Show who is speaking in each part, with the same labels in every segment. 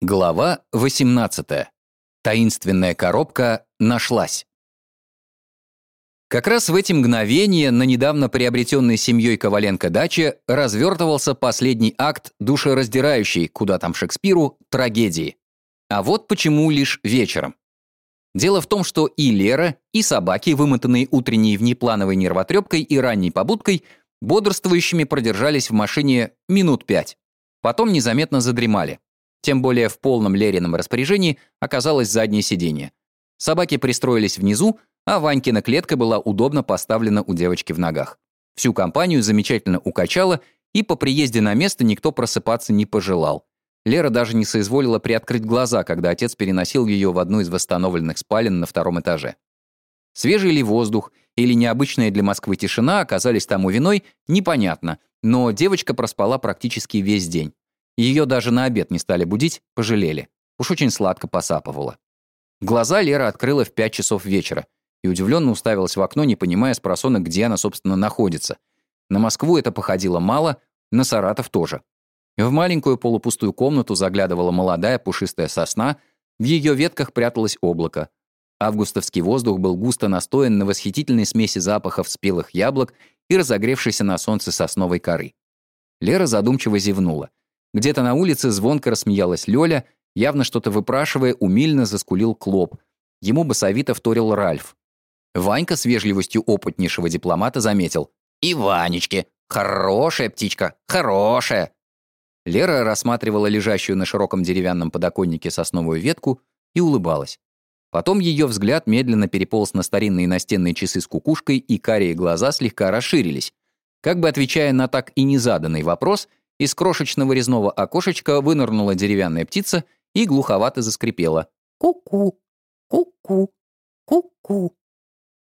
Speaker 1: Глава 18. Таинственная коробка нашлась. Как раз в эти мгновения на недавно приобретенной семьей Коваленко даче развертывался последний акт душераздирающей, куда там Шекспиру, трагедии. А вот почему лишь вечером. Дело в том, что и Лера, и собаки, вымотанные утренней внеплановой нервотрепкой и ранней побудкой, бодрствующими продержались в машине минут пять. Потом незаметно задремали. Тем более в полном Лерином распоряжении оказалось заднее сиденье. Собаки пристроились внизу, а Ванькина клетка была удобно поставлена у девочки в ногах. Всю компанию замечательно укачала, и по приезде на место никто просыпаться не пожелал. Лера даже не соизволила приоткрыть глаза, когда отец переносил ее в одну из восстановленных спален на втором этаже. Свежий ли воздух или необычная для Москвы тишина оказались тому виной, непонятно, но девочка проспала практически весь день. Ее даже на обед не стали будить, пожалели. Уж очень сладко посапывала. Глаза Лера открыла в 5 часов вечера и удивленно уставилась в окно, не понимая с просонок, где она, собственно, находится. На Москву это походило мало, на Саратов тоже. В маленькую полупустую комнату заглядывала молодая пушистая сосна, в ее ветках пряталось облако. Августовский воздух был густо настоен на восхитительной смеси запахов спелых яблок и разогревшейся на солнце сосновой коры. Лера задумчиво зевнула. Где-то на улице звонко рассмеялась Лёля, явно что-то выпрашивая, умильно заскулил Клоп. Ему басовито вторил Ральф. Ванька с вежливостью опытнейшего дипломата заметил. «И Ванечки! Хорошая птичка! Хорошая!» Лера рассматривала лежащую на широком деревянном подоконнике сосновую ветку и улыбалась. Потом ее взгляд медленно переполз на старинные настенные часы с кукушкой, и карие глаза слегка расширились. Как бы отвечая на так и незаданный вопрос, из крошечного резного окошечка вынырнула деревянная птица и глуховато заскрипела. «Ку-ку! Ку-ку! Ку-ку!»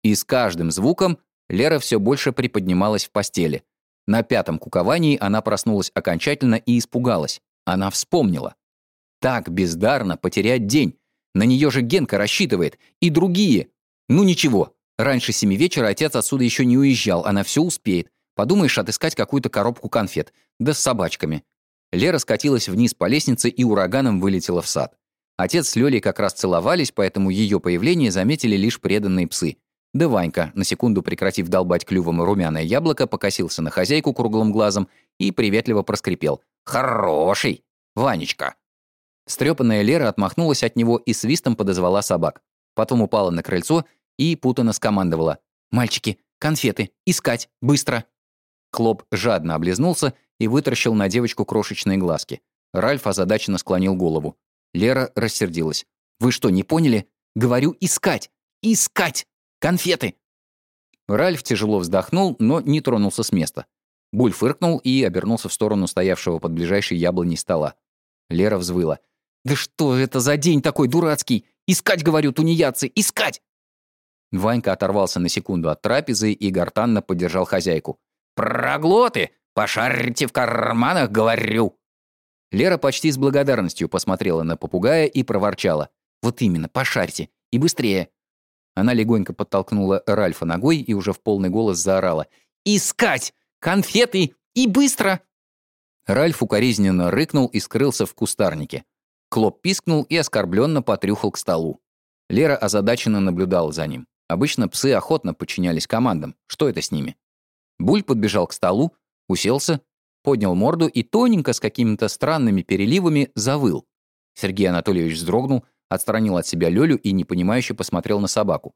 Speaker 1: И с каждым звуком Лера все больше приподнималась в постели. На пятом куковании она проснулась окончательно и испугалась. Она вспомнила. Так бездарно потерять день. На нее же Генка рассчитывает. И другие. Ну ничего. Раньше семи вечера отец отсюда еще не уезжал. Она все успеет. Подумаешь, отыскать какую-то коробку конфет. Да с собачками. Лера скатилась вниз по лестнице и ураганом вылетела в сад. Отец с Лёлей как раз целовались, поэтому ее появление заметили лишь преданные псы. Да Ванька, на секунду прекратив долбать клювом румяное яблоко, покосился на хозяйку круглым глазом и приветливо проскрипел. «Хороший! Ванечка!» Стрепанная Лера отмахнулась от него и свистом подозвала собак. Потом упала на крыльцо и путано скомандовала. «Мальчики, конфеты! Искать! Быстро!» Клоп жадно облизнулся и вытаращил на девочку крошечные глазки. Ральф озадаченно склонил голову. Лера рассердилась. «Вы что, не поняли? Говорю, искать! Искать! Конфеты!» Ральф тяжело вздохнул, но не тронулся с места. Буль фыркнул и обернулся в сторону стоявшего под ближайшей яблоней стола. Лера взвыла. «Да что это за день такой дурацкий? Искать, говорю, тунеядцы, искать!» Ванька оторвался на секунду от трапезы и гортанно поддержал хозяйку. «Проглоты! Пошарьте в карманах, говорю!» Лера почти с благодарностью посмотрела на попугая и проворчала. «Вот именно, пошарьте! И быстрее!» Она легонько подтолкнула Ральфа ногой и уже в полный голос заорала. «Искать! Конфеты! И быстро!» Ральф укоризненно рыкнул и скрылся в кустарнике. Клоп пискнул и оскорбленно потрюхал к столу. Лера озадаченно наблюдала за ним. Обычно псы охотно подчинялись командам. Что это с ними? Буль подбежал к столу, уселся, поднял морду и тоненько с какими-то странными переливами завыл. Сергей Анатольевич вздрогнул, отстранил от себя Лёлю и непонимающе посмотрел на собаку.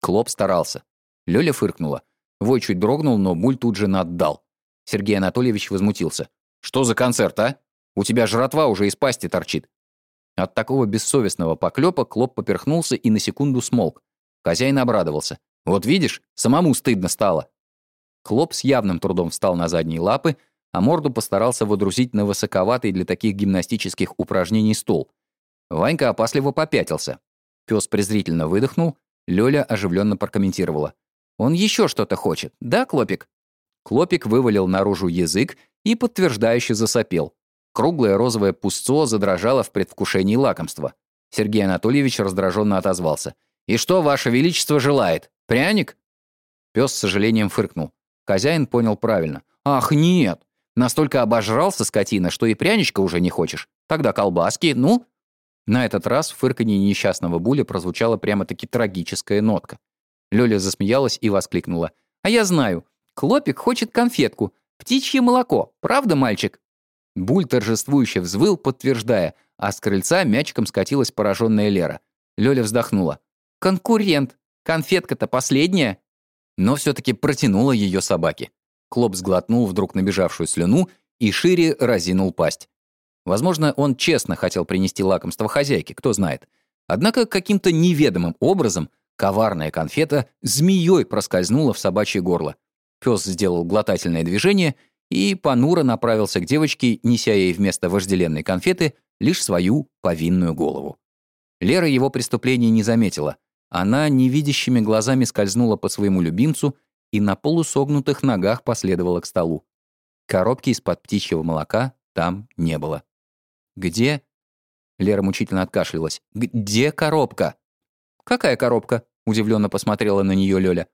Speaker 1: Клоп старался. Лёля фыркнула. Вой чуть дрогнул, но Буль тут же наддал. Сергей Анатольевич возмутился. «Что за концерт, а? У тебя жратва уже из пасти торчит». От такого бессовестного поклёпа Клоп поперхнулся и на секунду смолк. Хозяин обрадовался. «Вот видишь, самому стыдно стало». Клоп с явным трудом встал на задние лапы, а морду постарался водрузить на высоковатый для таких гимнастических упражнений стол. Ванька опасливо попятился. Пес презрительно выдохнул, Лёля оживленно прокомментировала. «Он еще что-то хочет, да, Клопик?» Клопик вывалил наружу язык и подтверждающе засопел. Круглое розовое пустцо задрожало в предвкушении лакомства. Сергей Анатольевич раздраженно отозвался. «И что, Ваше Величество желает? Пряник?» Пес с сожалением фыркнул. Хозяин понял правильно. «Ах, нет! Настолько обожрался скотина, что и пряничка уже не хочешь. Тогда колбаски, ну, На этот раз в фырканье несчастного Буля прозвучала прямо-таки трагическая нотка. Лёля засмеялась и воскликнула. «А я знаю. Клопик хочет конфетку. Птичье молоко. Правда, мальчик?» Буль торжествующе взвыл, подтверждая, а с крыльца мячиком скатилась пораженная Лера. Лёля вздохнула. «Конкурент! Конфетка-то последняя!» Но все-таки протянула ее собаке. Клоп сглотнул вдруг набежавшую слюну и шире разинул пасть. Возможно, он честно хотел принести лакомство хозяйке, кто знает. Однако каким-то неведомым образом коварная конфета змеей проскользнула в собачье горло. Пес сделал глотательное движение и понуро направился к девочке, неся ей вместо вожделенной конфеты лишь свою повинную голову. Лера его преступления не заметила. Она невидящими глазами скользнула по своему любимцу и на полусогнутых ногах последовала к столу. Коробки из-под птичьего молока там не было. «Где?» Лера мучительно откашлялась. «Где коробка?» «Какая коробка?» — удивленно посмотрела на нее Лёля.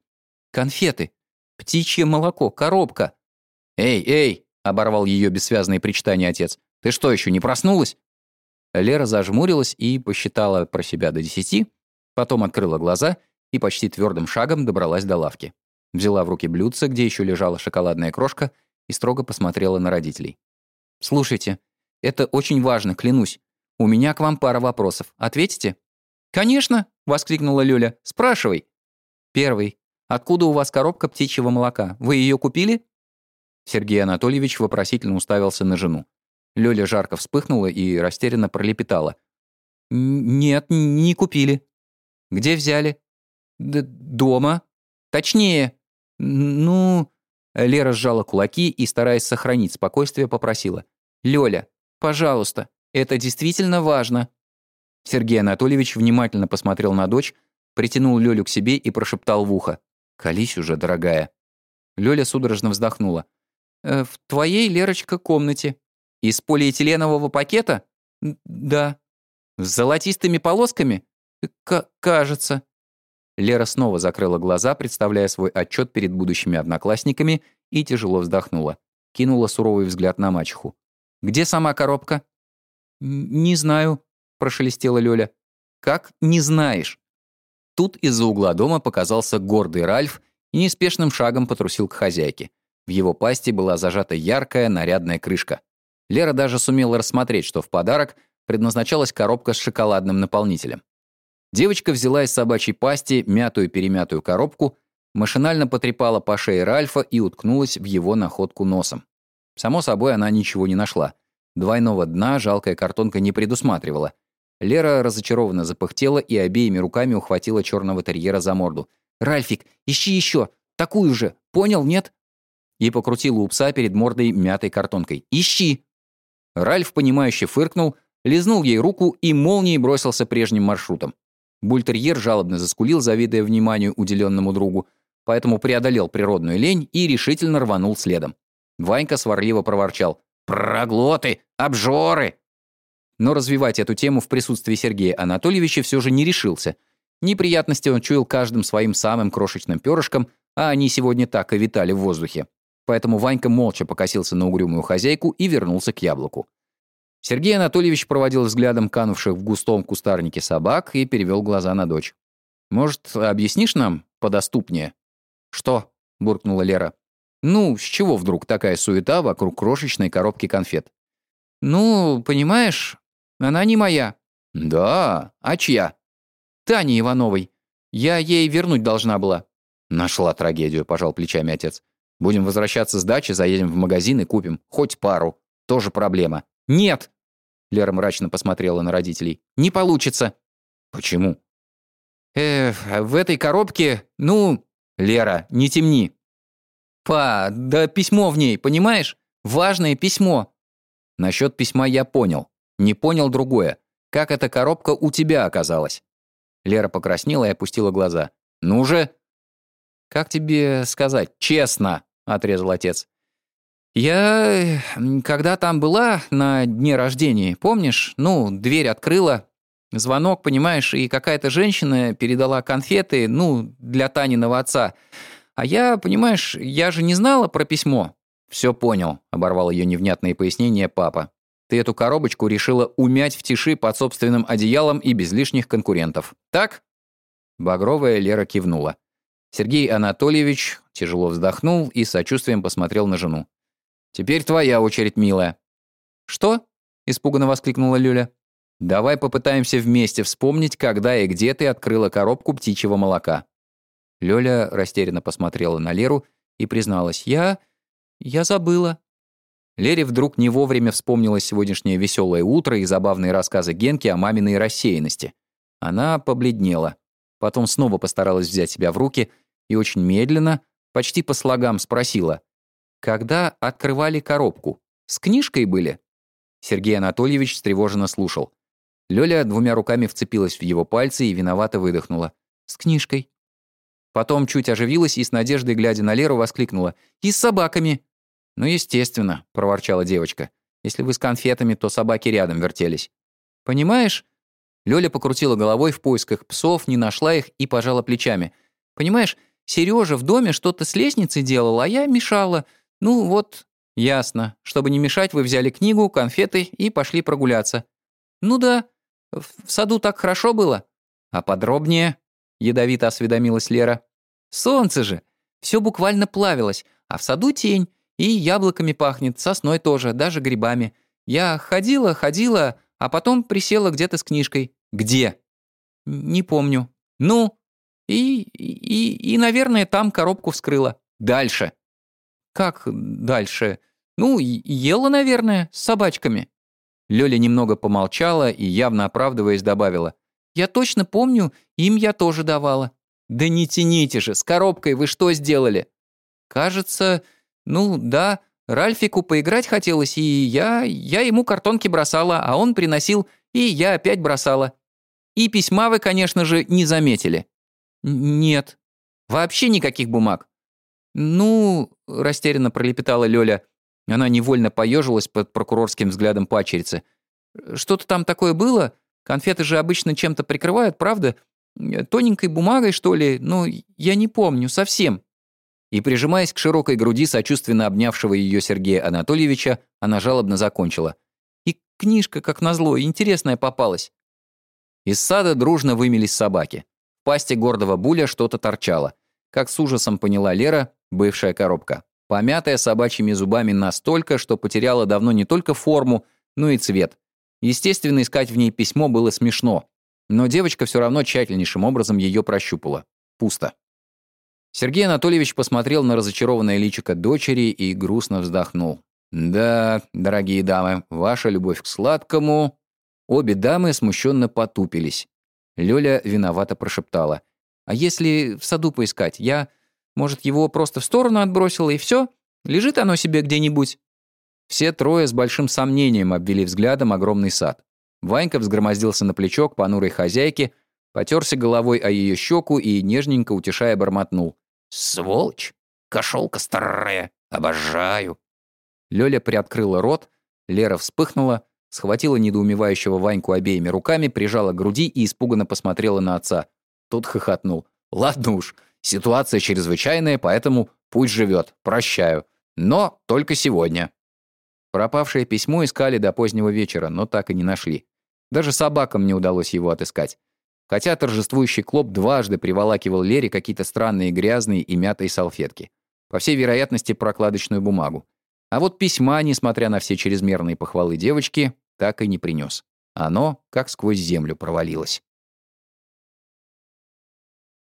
Speaker 1: «Конфеты. Птичье молоко. Коробка». «Эй, эй!» — оборвал ее бессвязные причитания отец. «Ты что, еще не проснулась?» Лера зажмурилась и посчитала про себя до десяти, потом открыла глаза и почти твердым шагом добралась до лавки. Взяла в руки блюдце, где еще лежала шоколадная крошка, и строго посмотрела на родителей. «Слушайте, это очень важно, клянусь. У меня к вам пара вопросов. Ответите?» «Конечно!» — воскликнула Лёля. «Спрашивай». «Первый. Откуда у вас коробка птичьего молока? Вы ее купили?» Сергей Анатольевич вопросительно уставился на жену. Лёля жарко вспыхнула и растерянно пролепетала. «Нет, не купили». «Где взяли?» Д «Дома». «Точнее». «Ну...» Лера сжала кулаки и, стараясь сохранить спокойствие, попросила. «Лёля, Пожалуйста, это действительно важно». Сергей Анатольевич внимательно посмотрел на дочь, притянул Лёлю к себе и прошептал в ухо. «Колись уже, дорогая». Лёля судорожно вздохнула. «Э, «В твоей, Лерочка, комнате. Из полиэтиленового пакета?» «Да». «С золотистыми полосками?» К «Кажется». Лера снова закрыла глаза, представляя свой отчет перед будущими одноклассниками, и тяжело вздохнула. Кинула суровый взгляд на мачеху. Где сама коробка?» «Не знаю», — прошелестела Лёля. «Как не знаешь?» Тут из-за угла дома показался гордый Ральф и неспешным шагом потрусил к хозяйке. В его пасти была зажата яркая нарядная крышка. Лера даже сумела рассмотреть, что в подарок предназначалась коробка с шоколадным наполнителем. Девочка взяла из собачьей пасти мятую-перемятую коробку, машинально потрепала по шее Ральфа и уткнулась в его находку носом. Само собой, она ничего не нашла. Двойного дна жалкая картонка не предусматривала. Лера разочарованно запыхтела и обеими руками ухватила черного терьера за морду. «Ральфик, ищи еще! Такую же! Понял, нет?» И покрутила у пса перед мордой мятой картонкой. «Ищи!» Ральф, понимающе фыркнул, лизнул ей руку и молнией бросился прежним маршрутом. Бультерьер жалобно заскулил, завидуя вниманию уделенному другу, поэтому преодолел природную лень и решительно рванул следом. Ванька сварливо проворчал. «Проглоты! Обжоры!» Но развивать эту тему в присутствии Сергея Анатольевича все же не решился. Неприятности он чуял каждым своим самым крошечным перышком, а они сегодня так и витали в воздухе. Поэтому Ванька молча покосился на угрюмую хозяйку и вернулся к яблоку. Сергей Анатольевич проводил взглядом канувших в густом кустарнике собак и перевел глаза на дочь. «Может, объяснишь нам подоступнее?» «Что?» — буркнула Лера. Ну, с чего вдруг такая суета вокруг крошечной коробки конфет? Ну, понимаешь, она не моя. Да, а чья? Тани Ивановой. Я ей вернуть должна была. Нашла трагедию, пожал плечами отец. Будем возвращаться с дачи, заедем в магазин и купим хоть пару. Тоже проблема. Нет! Лера мрачно посмотрела на родителей. Не получится. Почему? Эх, в этой коробке, ну... Лера, не темни. «Па, да письмо в ней, понимаешь? Важное письмо!» Насчет письма я понял. Не понял другое. Как эта коробка у тебя оказалась? Лера покраснела и опустила глаза. «Ну же!» «Как тебе сказать? Честно!» — отрезал отец. «Я... когда там была на дне рождения, помнишь? Ну, дверь открыла, звонок, понимаешь, и какая-то женщина передала конфеты, ну, для Таниного отца. А я, понимаешь, я же не знала про письмо». «Все понял», — оборвал ее невнятные пояснения папа. Ты эту коробочку решила умять в тиши под собственным одеялом и без лишних конкурентов. Так?» Багровая Лера кивнула. Сергей Анатольевич тяжело вздохнул и сочувствием посмотрел на жену. «Теперь твоя очередь, милая». «Что?» — испуганно воскликнула Люля. «Давай попытаемся вместе вспомнить, когда и где ты открыла коробку птичьего молока». Лёля растерянно посмотрела на Леру и призналась. «Я... я забыла». Лере вдруг не вовремя вспомнилось сегодняшнее веселое утро и забавные рассказы Генки о маминой рассеянности. Она побледнела. Потом снова постаралась взять себя в руки и очень медленно, почти по слогам спросила. «Когда открывали коробку? С книжкой были?» Сергей Анатольевич встревоженно слушал. Лёля двумя руками вцепилась в его пальцы и виновато выдохнула. «С книжкой». Потом чуть оживилась и с надеждой, глядя на Леру, воскликнула. «И с собаками!» «Ну, естественно», — проворчала девочка. «Если вы с конфетами, то собаки рядом вертелись». «Понимаешь?» Лёля покрутила головой в поисках псов, не нашла их и пожала плечами. «Понимаешь, Сережа в доме что-то с лестницей делал, а я мешала. Ну вот...» «Ясно. Чтобы не мешать, вы взяли книгу, конфеты и пошли прогуляться». «Ну да. В саду так хорошо было». «А подробнее?» — ядовито осведомилась Лера. «Солнце же! Все буквально плавилось, а в саду тень. И яблоками пахнет, сосной тоже, даже грибами. Я ходила, ходила, а потом присела где-то с книжкой. Где? Не помню. Ну? И, и, и, наверное, там коробку вскрыла. Дальше. Как дальше? Ну, ела, наверное, с собачками. Лёля немного помолчала и, явно оправдываясь, добавила. «Я точно помню, им я тоже давала». «Да не тяните же, с коробкой вы что сделали?» «Кажется, «Ну, да, Ральфику поиграть хотелось, и я... я ему картонки бросала, а он приносил, и я опять бросала. И письма вы, конечно же, не заметили». «Нет. Вообще никаких бумаг». «Ну...» — растерянно пролепетала Лёля. Она невольно поежилась под прокурорским взглядом пачерицы. «Что-то там такое было? Конфеты же обычно чем-то прикрывают, правда? Тоненькой бумагой, что ли? Ну, я не помню, совсем». И, прижимаясь к широкой груди сочувственно обнявшего ее Сергея Анатольевича, она жалобно закончила. «И книжка, как назло, интересная попалась». Из сада дружно вымелись собаки. В пасти гордого буля что-то торчало. Как с ужасом поняла Лера, бывшая коробка. Помятая собачьими зубами настолько, что потеряла давно не только форму, но и цвет. Естественно, искать в ней письмо было смешно. Но девочка все равно тщательнейшим образом ее прощупала. Пусто. Сергей Анатольевич посмотрел на разочарованное личико дочери и грустно вздохнул. «Да, дорогие дамы, ваша любовь к сладкому...» Обе дамы смущенно потупились. Лёля виновато прошептала. «А если в саду поискать? Я, может, его просто в сторону отбросила, и все? Лежит оно себе где-нибудь?» Все трое с большим сомнением обвели взглядом огромный сад. Ванька взгромоздился на плечо к понурой хозяйке, потерся головой о ее щеку и, нежненько утешая, бормотнул. «Сволочь! Кошелка старая! Обожаю!» Лёля приоткрыла рот, Лера вспыхнула, схватила недоумевающего Ваньку обеими руками, прижала к груди и испуганно посмотрела на отца. Тот хохотнул. «Ладно уж, ситуация чрезвычайная, поэтому пусть живет, прощаю. Но только сегодня». Пропавшее письмо искали до позднего вечера, но так и не нашли. Даже собакам не удалось его отыскать хотя торжествующий Клоп дважды приволакивал Лере какие-то странные грязные и мятые салфетки. По всей вероятности, прокладочную бумагу. А вот письма, несмотря на все чрезмерные похвалы девочки, так и не принес. Оно как сквозь землю провалилось.